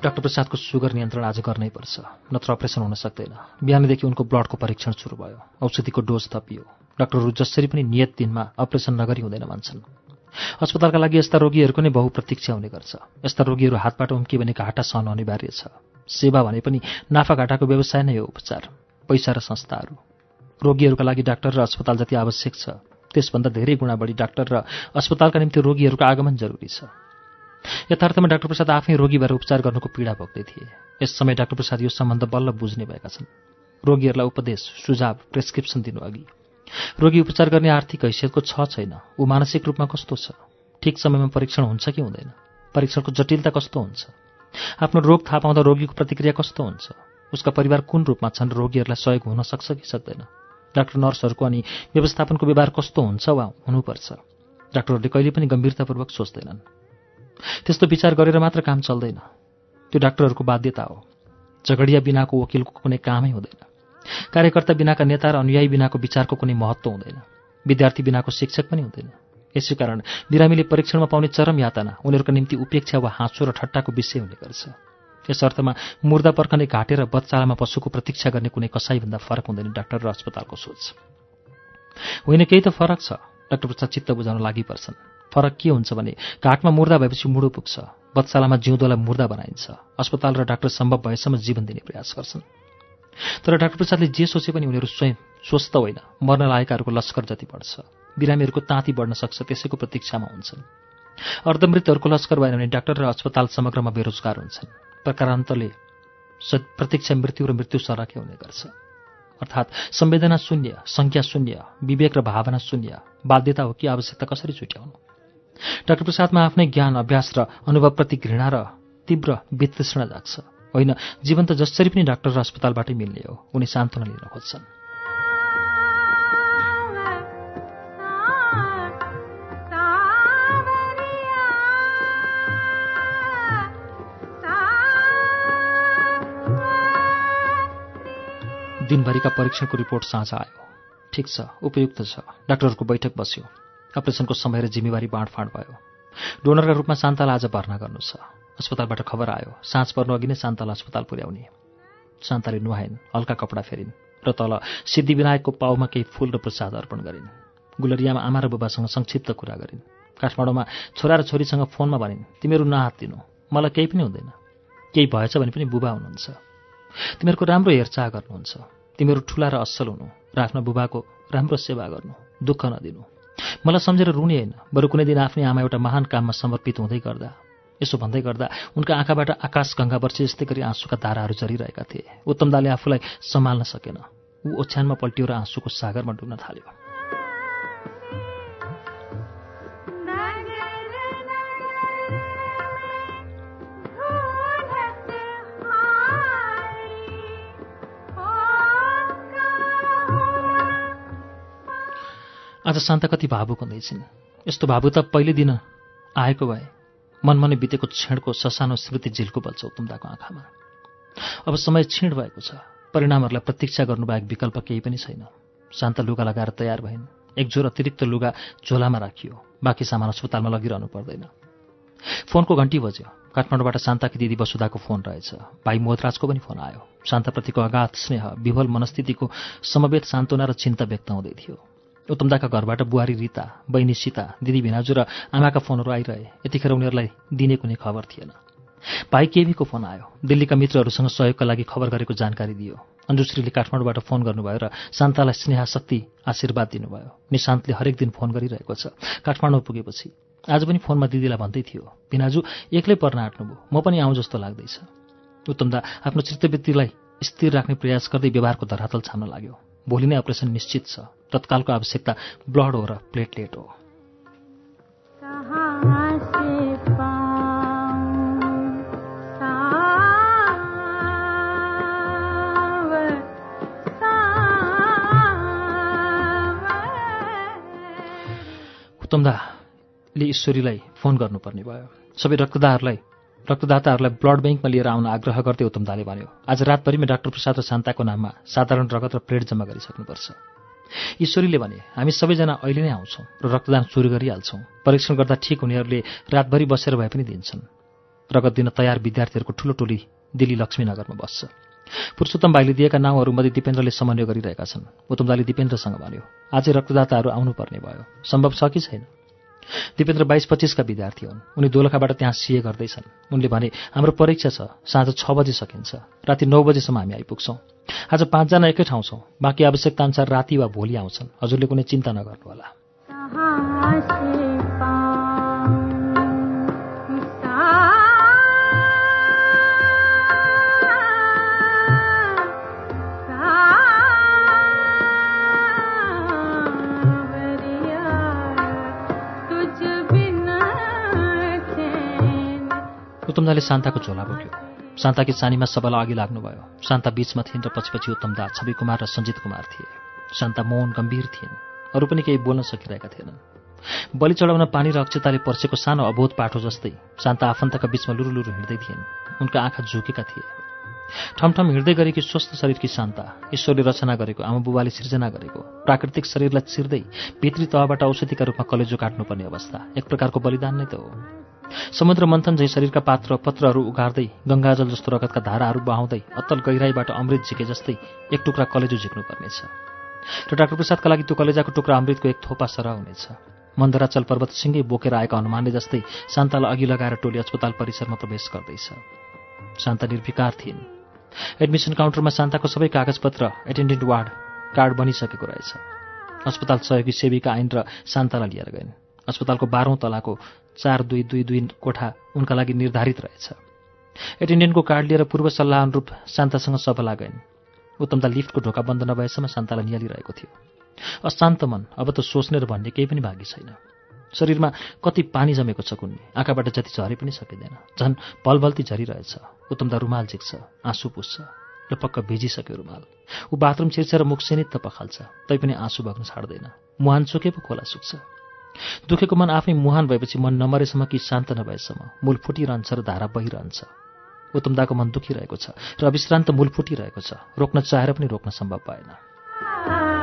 डाक्टर प्रसादको सुगर नियन्त्रण आज गर्नै पर्छ। नत्र अपरेसन हुन सक्दैन। बिहानदेखि उनको ब्लडको परीक्षण सुरु भयो। औषधिको डोज थपियो। डाक्टरहरू जसरी पनि नियत दिनमा अपरेसन नगरी हुँदैन मान्छन् अस्पतालका लागि यस्ता रोगीहरूको नै बहुप्रतीक्षा हुने गर्छ। यस्ता रोगीहरू हातबाट उम्कियो भने घाटा सहन अनिवार्य छ। सेवा भने पनि नाफा घाटाको व्यवसाय नै हो उपचार पैसा र संस्थाहरू। रोगीहरूका लागि डाक्टर र अस्पताल जति आवश्यक छ त्यसभन्दा धेरै गुणा बढी डाक्टर र अस्पतालका निम्ति रोगीहरूको आगमन जरुरी छ। यथार्थमा डाक्टर प्रसाद आफै रोगी भएर उपचार गर्नुको पीडा भोग्दै थिए। यस समय डाक्टर प्रसाद यो सम्बन्ध बल्ल बुझ्ने भएका छन्। रोगीहरूलाई उपदेश सुझाव प्रेस्क्रिप्सन दिनु अघि। रोगी उपचार गर्ने आर्थिक हैसियतको छ छैन। ऊ मानसिक रूपमा कस्तो छ? ठिक समयमा परीक्षण हुन्छ कि हुँदैन? परीक्षणको जटिलता कस्तो हुन्छ? आफ्नो रोग थाहा पाउँदा रोगीको प्रतिक्रिया कस्तो हुन्छ? उसका परिवार कुन रूपमा छन्? रोगीहरूलाई सहयोग हुन सक्छ कि सक्दैन? डाक्टर नर्सहरूको अनि व्यवस्थापनको व्यवहार कस्तो हुन्छ वा हुनुपर्छ? डाक्टरहरूले कहिले पनि गम्भीरतापूर्वक सोच्दैनन्। त्यस्तो विचार गरेर मात्र काम चल्दैन। त्यो डाक्टरहरूको बाध्यता हो। झगडिया बिनाको वकिलको कुनै कामै हुँदैन। कार्यकर्ता बिनाका नेता र अनुयायी बिनाको विचारको कुनै महत्त्व हुँदैन। विद्यार्थी बिनाको शिक्षक पनि हुँदैन। यसै कारण बिरामीले परीक्षणमा पाउने चरम यातना उनीहरूको निम्ति उपेक्षा वा हाँसो र ठट्टाको विषय हुने गर्छ। यस अर्थमा मुर्दा पर्खने घाँटेर बच्चालामा पशुको प्रतीक्षा गर्ने कुनै कसाईभन्दा फरक हुँदैन डाक्टर र अस्पतालको सोच। होइन केही त फरक छ डाक्टर प्रसाद चित्त बुझाउन लागि पर्छन् फरक के हुन्छ भने घाटमा मुर्दा भएपछि मुडो पुग्छ बच्चालामा जिउँदोलाई मुर्दा बनाइन्छ। अस्पताल र डाक्टर सम्भव भएसम्म जीवन दिने प्रयास गर्छन्। तर डाक्टर प्रसादले जे सोचे पनि उनीहरू स्वयं स्वस्थ होइन। मर्न लागेकाहरूको लस्कर जति बढ्छ बिरामीहरूको ताँती बढ्न सक्छ त्यसैको प्रतीक्षामा हुन्छन्। अर्धमृतहरूको लस्कर भएन भने डाक्टर र अस्पताल समग्रमा बेरोजगार हुन्छन्। प्रकारान्तले प्रतीक्षा मृत्यु र मृत्यु सरकै हुने गर्छ। अर्थात् संवेदना शून्य सङ्ख्या शून्य विवेक र भावना शून्य बाध्यता हो कि आवश्यकता कसरी छुट्याउनु? डाक्टर प्रसादमा आफ्नै ज्ञान अभ्यास र अनुभवप्रति घृणा र तीव्र वितृष्णा जाग्छ। होइन जीवन त जसरी पनि डाक्टर र अस्पतालबाटै मिल्ने हो। उनी सान्त्वना लिन खोज्छन्। दिनभरिका परीक्षणको रिपोर्ट साँझ आयो। ठिक छ उपयुक्त छ। डाक्टरहरूको बैठक बस्यो। अपरेसनको समय र जिम्मेवारी बाँडफाँड भयो। डोनरका रूपमा शान्तालाई आज भर्ना गर्नु छ। अस्पतालबाट खबर आयो। साँझ पर्नु अघि नै शान्तालाई अस्पताल पुर्याउने। शान्ताले नुहाइन् हल्का कपडा फेरिन् र तल सिद्धिविनायकको पाउमा केही फूल र प्रसाद अर्पण गरिन्। गुलरियामा आमा र बुबासँग संक्षिप्त कुरा गरिन्। काठमाडौँमा छोरा र छोरीसँग फोनमा भनिन् तिमीहरू नहात्तिनु मलाई केही पनि हुँदैन। केही भएछ भने पनि बुबा हुनुहुन्छ। तिमीहरूको राम्रो हेरचाह गर्नुहुन्छ। तिमीहरू ठुला र असल हुनु। र आफ्नो बुबाको राम्रो सेवा गर्नु। दुःख नदिनु। मलाई सम्झेर रुने होइन। बरु कुनै दिन आफ्नै आमा एउटा महान काममा समर्पित हुँदै गर्दा यसो भन्दै गर्दा उनका आँखाबाट आकाश गङ्गा वर्ष जस्तै गरी आँसुका धाराहरू झरिरहेका थिए। उत्तमदाले आफूलाई सम्हाल्न सकेन। ऊ ओछ्यानमा पल्टियो र आँसुको सागरमा डुब्न थाल्यो। आज शान्त कति भावुक हुँदैछन्। यस्तो भावु त पहिले दिन आएको भए मनमनै बितेको क्षणको ससानो स्मृति झिल्को बल्छ उत्तमदाको आँखामा। अब समय क्षीण भएको छ। परिणामहरूलाई प्रतीक्षा गर्नुबाहेक विकल्प केही पनि छैन। शान्त लुगा लगाएर तयार भइन्। एक जोर अतिरिक्त लुगा झोलामा राखियो। बाँकी सामान अस्पतालमा लगिरहनु पर्दैन। फोनको घन्टी बज्यो। काठमाडौँबाट शान्ताकी दिदी वसुधाको फोन रहेछ। भाइ मोहतराजको पनि फोन आयो। शान्तप्रतिको अगाध स्नेह विभल मनस्थितिको समवेत सान्त्वना र चिन्ता व्यक्त हुँदै थियो। उत्तमदाका घरबाट बुहारी रिता बहिनी सीता दिदी भिनाजु र आमाका फोनहरू आइरहे। यतिखेर उनीहरूलाई दिने कुनै खबर थिएन। भाइ केबीको फोन आयो। दिल्लीका मित्रहरूसँग सहयोगका लागि खबर गरेको जानकारी दियो। अन्जुश्रीले काठमाडौँबाट फोन गर्नुभयो र शान्तालाई स्नेहाशक्ति आशीर्वाद दिनुभयो। निशान्तले हरेक दिन फोन गरिरहेको छ। काठमाडौँ पुगेपछि। आज पनि फोनमा दिदीलाई भन्दै थियो भिनाजु एक्लै पर्न आँट्नुभयो। म पनि आउँ जस्तो लाग्दैछ। उत्तमदा आफ्नो चित्तवृत्तिलाई स्थिर राख्ने प्रयास गर्दै व्यवहारको धरातल छाम्न लाग्यो। भोलि नै अपरेसन निश्चित छ। तत्कालको आवश्यकता ब्लड हो र प्लेटलेट हो। उत्तमदाले ईश्वरीलाई फोन गर्नुपर्ने भयो। सबै रक्तदाहरूलाई रक्तदाताहरूलाई ब्लड ब्याङ्कमा लिएर आउन आग्रह गर्दै उत्तमदाले भन्यो आज रातभरिमै डाक्टर प्रसाद र शान्ताको नाममा साधारण रगत र प्लेट जम्मा गरिसक्नुपर्छ। ईश्वरीले भने हामी सबैजना अहिले नै आउँछौँ र रक्तदान सुरु गरिहाल्छौँ। परीक्षण गर्दा ठिक हुनेहरूले रातभरि बसेर भए पनि दिन्छन्। रगत दिन तयार विद्यार्थीहरूको ठुलो टोली दिल्ली लक्ष्मीनगरमा बस्छ। पुरुषोत्तम भाइले दिएका नाउँहरूमध्ये दिपेन्द्रले समन्वय गरिरहेका छन्। उत्तमदाले दिपेन्द्रसँग भन्यो आजै रक्तदाताहरू आउनुपर्ने भयो। सम्भव छ कि छैन? दिपेन्द्र बाइस पच्चिसका विद्यार्थी हुन्। उनी दोलखाबाट त्यहाँ सिए गर्दैछन्। उनले भने हाम्रो परीक्षा छ। साँझ छ बजी सकिन्छ। राति नौ बजीसम्म हामी आइपुग्छौँ। आज पाँचजना एकै ठाउँ छौँ। बाँकी आवश्यकता अनुसार राति वा भोलि आउँछन्। हजुरले कुनै चिन्ता नगर्नुहोला। उत्तमदाले शान्ताको झोला बोक्यो शान्ताकी चानीमा सबैलाई अघि लाग्नुभयो। शान्ता बीचमा थिइन् र पछि पछि उत्तमदा छवि कुमार र सञ्जित कुमार थिए। शान्ता मौन गम्भीर थिइन्। अरू पनि केही बोल्न सकिरहेका थिएनन्। बलि चढाउन पानी र अक्षताले पर्सेको सानो अबोध पाठो जस्तै शान्ता आफन्तका बीचमा लुरुलुरु हिँड्दै थिइन्। उनका आँखा झुकेका थिए। ठमठम हिँड्दै गरेकी स्वस्थ शरीरकी शान्ता ईश्वरले रचना गरेको आमा बुबाले सिर्जना गरेको प्राकृतिक शरीरलाई चिर्दै भित्री तहबाट औषधिका रूपमा कलेजो काट्नुपर्ने अवस्था एक प्रकारको बलिदान नै त हो। समुद्र मन्थन झै शरीरका पात्र पत्रहरू उगार्दै गङ्गाजल जस्तो रगतका धाराहरू बहाउँदै अत्तल गहिराईबाट अमृत झिके जस्तै एक टुक्रा कलेजो झिक्नुपर्नेछ। र डाक्टर प्रसादका लागि त्यो कलेजाको टुक्रा अमृतको एक थोपा सरह हुनेछ मन्दराचल पर्वतसिंहै बोकेर आएका हनुमानले जस्तै शान्तालाई अघि लगाएर टोली अस्पताल परिसरमा प्रवेश गर्दैछ। शान्ता निर्विकार थिइन्। एडमिसन काउन्टरमा शान्ताको सबै कागजपत्र एटेन्डेन्ट वार्ड कार्ड बनिसकेको रहेछ। अस्पताल सहयोगी सेविका आइन् र शान्तालाई लिएर गइन्। अस्पतालको बाह्रौँ तलाको चार दुई दुई दुई कोठा उनका लागि निर्धारित रहेछ। एटेन्डेन्टको कार्ड लिएर पूर्व सल्लाह अनुरूप शान्तासँग सफला गइन् उत्तमता लिफ्टको ढोका बन्द नभएसम्म शान्तालाई निहालिरहेको थियो। अशान्त मन अब त सोच्ने र भन्ने केही पनि भागी छैन। शरीरमा कति पानी जमेको छ कुन्ने? आँखाबाट जति झरे पनि सकिँदैन। झन् भलभल्ती झरिरहेछ। उत्तमता रुमाल झिक्छ। आँसु पुस्छ। र पक्क भिजिसक्यो रुमाल। ऊ बाथरुम छिर्छ र मुख त पखाल्छ। तैपनि आँसु बग्न छाड्दैन। मुहान चोके पो खोला सुक्छ। दुखेको मन आफै मुहान भएपछि मन नमरेसम्म कि शान्त नभएसम्म मूल फुटिरहन्छ र धारा बहिरहन्छ। उत्तमदाको मन दुखिरहेको छ र अविश्रान्त मूल फुटिरहेको छ। रोक्न चाहेर पनि रोक्न सम्भव भएन।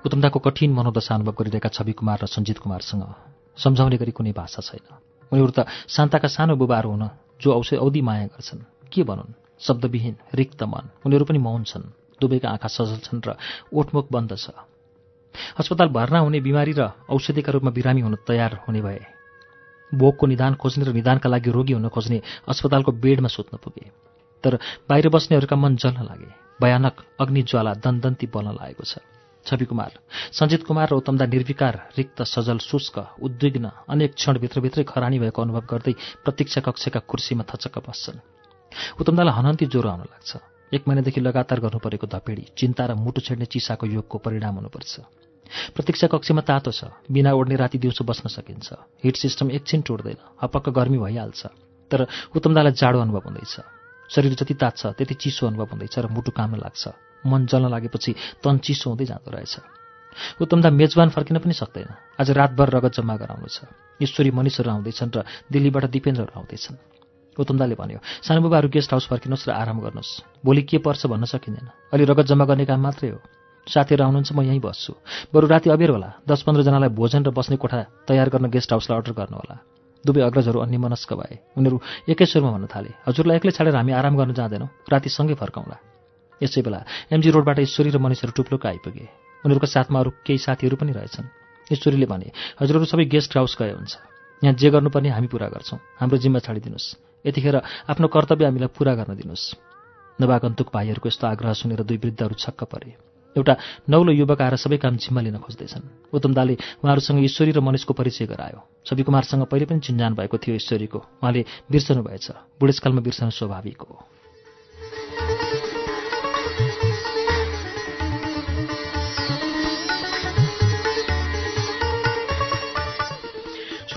उत्तमदाको कठिन मनोदशा अनुभव गरिरहेका छवि कुमार र सञ्जित कुमारसँग सम्झाउने गरी कुनै भाषा छैन। उनीहरू त शान्ताका सानो बुबाहरू हुन जो औषध औधी माया गर्छन्। के भनुन्? शब्दविहीन रिक्त मन। उनीहरू पनि मौन छन्। दुवैका आँखा सजल छन् र ओठमुख बन्द छ। अस्पताल भर्ना हुने बिमारी र औषधिका रूपमा बिरामी हुन तयार हुने भए भोगको निदान खोज्ने र निदानका लागि रोगी हुन खोज्ने अस्पतालको बेडमा सुत्न पुगे। तर बाहिर बस्नेहरूका मन जल्न लागे। भयानक अग्निज्वाला दन्दन्ती बल्न लागेको छ। छवि कुमार। सञ्जित कुमार र उत्तमदा निर्विकार रिक्त सजल शुष्क उद्विग्न अनेक क्षण भित्रभित्रै खरानी भएको अनुभव गर्दै प्रतीक्षा कक्षका कुर्सीमा थचक्क बस्छन्। उत्तमदालाई हनन्ती ज्वरो आउन लाग्छ। एक महिनादेखि लगातार गर्नु परेको धपेडी चिन्ता र मुटु छेड्ने चिसाको योगको परिणाम हुनुपर्छ। प्रतीक्षा कक्षमा तातो छ। बिना ओढ्ने राति दिउँसो बस्न सकिन्छ। हिट सिस्टम एकछिन टुट्दैन। हपक्क गर्मी भइहाल्छ। तर उत्तमदालाई जाडो अनुभव हुँदैछ। शरीर जति तात्छ त्यति चिसो अनुभव हुँदैछ र मुटु काम्न लाग्छ। मन जल्न लागेपछि तन चिसो हुँदै जाँदो रहेछ। उत्तमदा मेजबान फर्किन पनि सक्दैन। आज रातभर रगत जम्मा गराउनु छ ईश्वरी मनिषहरू आउँदैछन् र दिल्लीबाट दिपेन्द्रहरू आउँदैछन्। उत्तमदाले भन्यो सानो बुबाहरू गेस्ट हाउस फर्किनुहोस् र आराम गर्नुहोस्। भोलि के पर्छ भन्न सकिँदैन। अलि रगत जम्मा गर्ने काम मात्रै हो। साथीहरू आउनुहुन्छ म यहीँ बस्छु। बरु राति अबेर होला। दस पन्ध्रजनालाई भोजन र बस्ने कोठा तयार गर्न गेस्ट हाउसलाई अर्डर गर्नु होला दुवै अग्रजहरू अन्य मनस्क भए। उनीहरू एकै स्वरमा भन्न थाले। हजुरलाई एक्लै छाडेर हामी आराम गर्न जाँदैनौँ। राति सँगै फर्काउँला। यसै बेला एमजी रोडबाट ईश्वरी र मनिषहरू टुप्लोका आइपुगे। उनीहरूको साथमा अरू केही साथीहरू पनि रहेछन्। ईश्वरीले भने हजुरहरू सबै गेस्ट हाउस गए हुन्छ। यहाँ जे गर्नुपर्ने हामी पुरा गर्छौँ। हाम्रो जिम्मा छाडिदिनुहोस्। यतिखेर आफ्नो कर्तव्य हामीलाई पुरा गर्न दिनुहोस्। नवागन्तुक भाइहरूको यस्तो आग्रह सुनेर दुई वृद्धहरू छक्क परे। एउटा नौलो युवक आएर सबै काम जिम्मा लिन खोज्दैछन्। उत्तमदाले उहाँहरूसँग ईश्वरी र मनिषको परिचय गरायो। छवि कुमारसँग पहिले पनि चिन्जान भएको थियो ईश्वरीको। उहाँले बिर्सनु भएछ बुढेसकालमा बिर्सनु स्वाभाविक हो।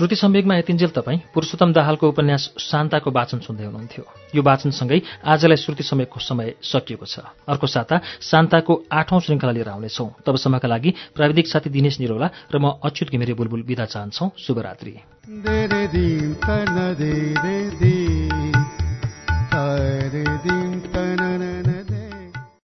श्रुति सम्वेकमा यतिन्जेल तपाईँ पुरुषोत्तम दाहालको उपन्यास शान्ताको वाचन सुन्दै हुनुहुन्थ्यो। यो वाचनसँगै आजलाई श्रुति सम्वेकको समय सकिएको छ। अर्को साता शान्ताको आठौं श्रृङ्खला लिएर आउनेछौं। तबसम्मका लागि प्राविधिक साथी दिनेश निरोला र म अच्युत घिमिरे बुलबुल विदा चाहन्छौ। शुभरात्री।